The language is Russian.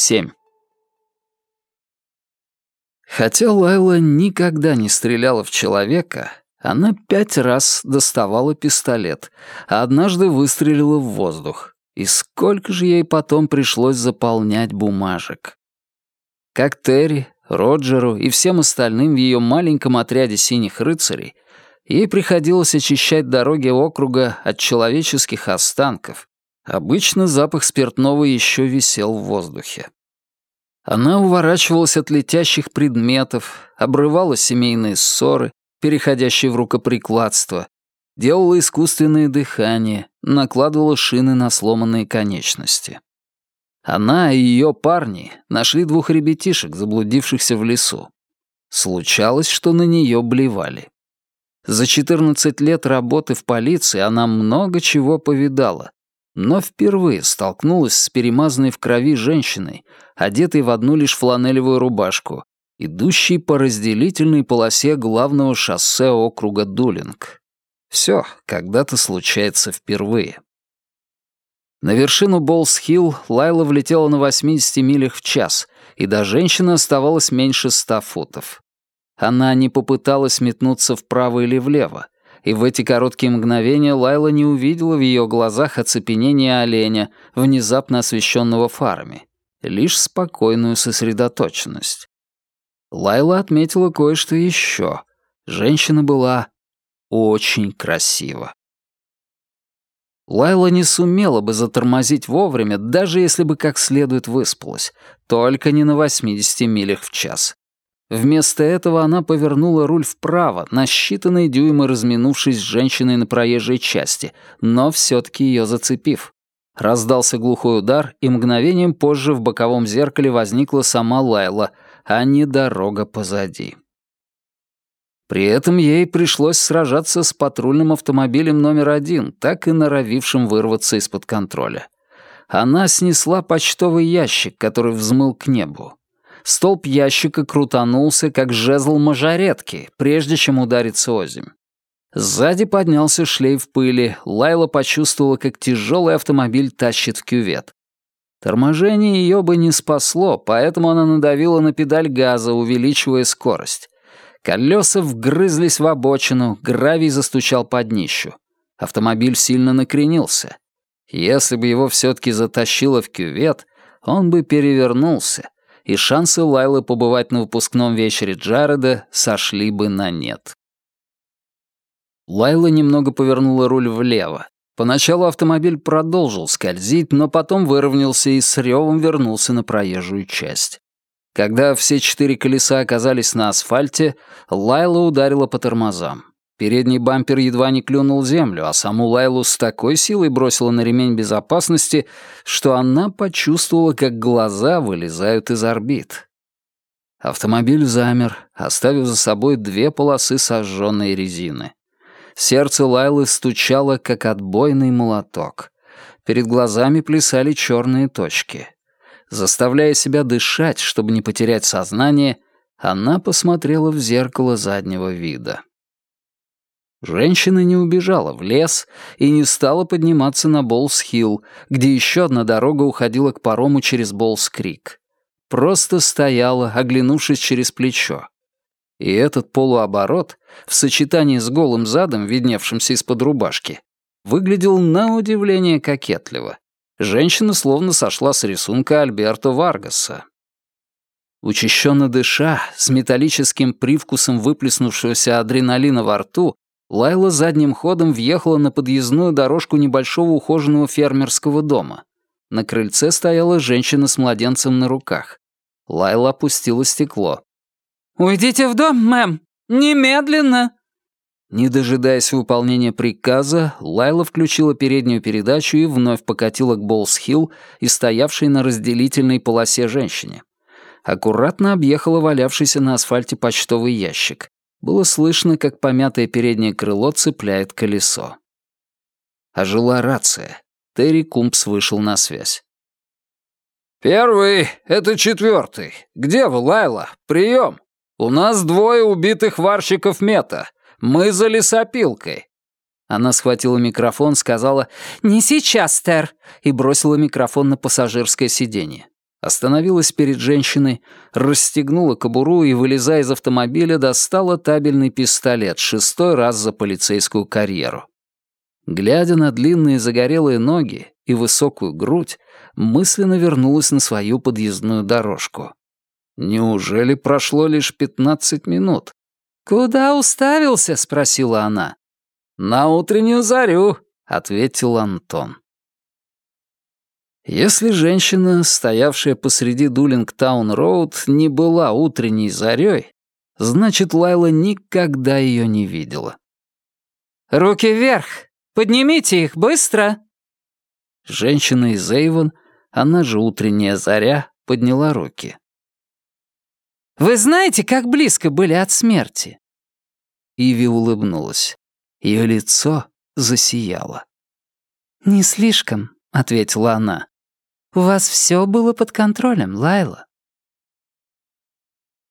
7. Хотя Лайла никогда не стреляла в человека, она пять раз доставала пистолет, а однажды выстрелила в воздух. И сколько же ей потом пришлось заполнять бумажек. Как Терри, Роджеру и всем остальным в ее маленьком отряде синих рыцарей, ей приходилось очищать дороги округа от человеческих останков. Обычно запах спиртного еще висел в воздухе. Она уворачивалась от летящих предметов, обрывала семейные ссоры, переходящие в рукоприкладство, делала искусственное дыхание, накладывала шины на сломанные конечности. Она и ее парни нашли двух ребятишек, заблудившихся в лесу. Случалось, что на нее блевали. За 14 лет работы в полиции она много чего повидала, но впервые столкнулась с перемазанной в крови женщиной, одетой в одну лишь фланелевую рубашку, идущей по разделительной полосе главного шоссе округа Дулинг. Все когда-то случается впервые. На вершину Болс-Хилл Лайла влетела на 80 милях в час, и до женщины оставалось меньше ста футов. Она не попыталась метнуться вправо или влево, и в эти короткие мгновения Лайла не увидела в ее глазах оцепенение оленя, внезапно освещенного фарами, лишь спокойную сосредоточенность. Лайла отметила кое-что еще. Женщина была очень красива. Лайла не сумела бы затормозить вовремя, даже если бы как следует выспалась, только не на 80 милях в час. Вместо этого она повернула руль вправо, на считанные дюймы разминувшись с женщиной на проезжей части, но все-таки ее зацепив. Раздался глухой удар, и мгновением позже в боковом зеркале возникла сама Лайла, а не дорога позади. При этом ей пришлось сражаться с патрульным автомобилем номер один, так и норовившим вырваться из-под контроля. Она снесла почтовый ящик, который взмыл к небу. Столб ящика крутанулся, как жезл мажоретки, прежде чем удариться озимь. Сзади поднялся шлейф пыли, Лайла почувствовала, как тяжелый автомобиль тащит в кювет. Торможение ее бы не спасло, поэтому она надавила на педаль газа, увеличивая скорость. Колеса вгрызлись в обочину, гравий застучал под днищу. Автомобиль сильно накренился. Если бы его все-таки затащило в кювет, он бы перевернулся, и шансы Лайлы побывать на выпускном вечере Джареда сошли бы на нет. Лайла немного повернула руль влево. Поначалу автомобиль продолжил скользить, но потом выровнялся и с ревом вернулся на проезжую часть. Когда все четыре колеса оказались на асфальте, Лайла ударила по тормозам. Передний бампер едва не клюнул землю, а саму Лайлу с такой силой бросила на ремень безопасности, что она почувствовала, как глаза вылезают из орбит. Автомобиль замер, оставив за собой две полосы сожженной резины. Сердце Лайлы стучало, как отбойный молоток. Перед глазами плясали черные точки. Заставляя себя дышать, чтобы не потерять сознание, она посмотрела в зеркало заднего вида. Женщина не убежала в лес и не стала подниматься на Болс-Хилл, где еще одна дорога уходила к парому через Болс-Крик. Просто стояла, оглянувшись через плечо. И этот полуоборот, в сочетании с голым задом, видневшимся из-под рубашки, выглядел на удивление кокетливо. Женщина словно сошла с рисунка Альберто Варгаса. Учащенно дыша, с металлическим привкусом выплеснувшегося адреналина во рту, Лайла задним ходом въехала на подъездную дорожку небольшого ухоженного фермерского дома. На крыльце стояла женщина с младенцем на руках. Лайла опустила стекло. «Уйдите в дом, мэм! Немедленно!» Не дожидаясь выполнения приказа, Лайла включила переднюю передачу и вновь покатила к Болс-Хилл и стоявшей на разделительной полосе женщине. Аккуратно объехала валявшийся на асфальте почтовый ящик. Было слышно, как помятое переднее крыло цепляет колесо. Ожила рация. Терри Кумпс вышел на связь. «Первый — это четвертый. Где вы, Лайла? Прием. У нас двое убитых варщиков мета. Мы за лесопилкой». Она схватила микрофон, сказала «Не сейчас, Тер», и бросила микрофон на пассажирское сиденье. Остановилась перед женщиной, расстегнула кобуру и, вылезая из автомобиля, достала табельный пистолет шестой раз за полицейскую карьеру. Глядя на длинные загорелые ноги и высокую грудь, мысленно вернулась на свою подъездную дорожку. Неужели прошло лишь пятнадцать минут? «Куда уставился?» — спросила она. «На утреннюю зарю», — ответил Антон. Если женщина, стоявшая посреди Дулингтаун-Роуд, не была утренней зарей, значит, Лайла никогда ее не видела. «Руки вверх! Поднимите их, быстро!» Женщина из Эйвон, она же утренняя заря, подняла руки. «Вы знаете, как близко были от смерти?» Иви улыбнулась. Ее лицо засияло. «Не слишком», — ответила она. «У вас все было под контролем, Лайла.